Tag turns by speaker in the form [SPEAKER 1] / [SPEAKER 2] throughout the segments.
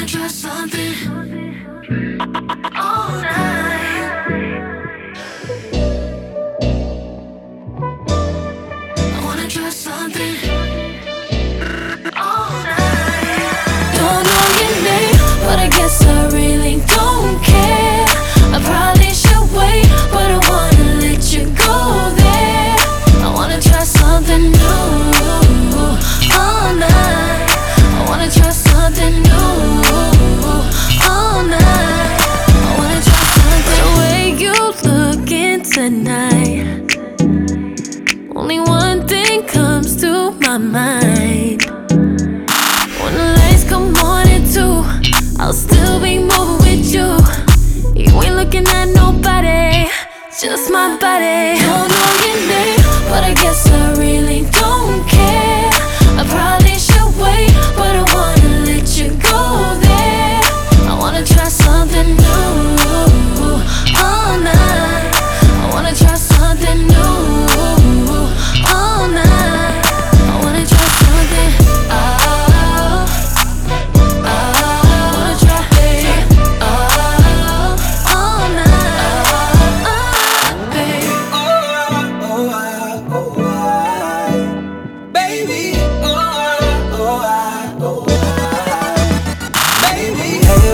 [SPEAKER 1] wanna try something all night. I wanna try something looking tonight. Only one thing comes to my mind. When the lights come on at two, I'll still be moving with you. You ain't looking at nobody, just my body. Don't know your name, but I guess I really don't care.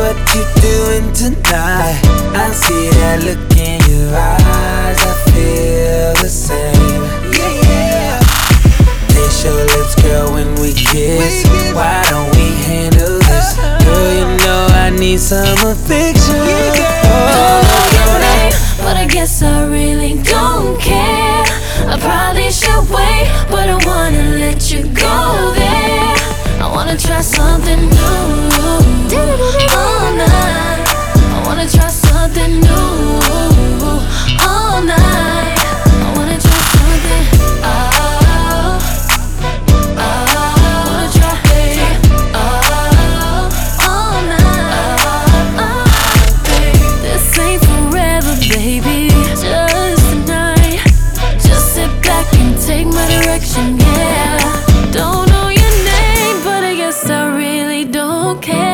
[SPEAKER 2] What you doing tonight? I see that look in your eyes. I feel the same. Yeah, yeah. Taste your lips, girl, when we kiss. Why don't we handle this? Girl, you know I need some affection.
[SPEAKER 1] Don't 행복해.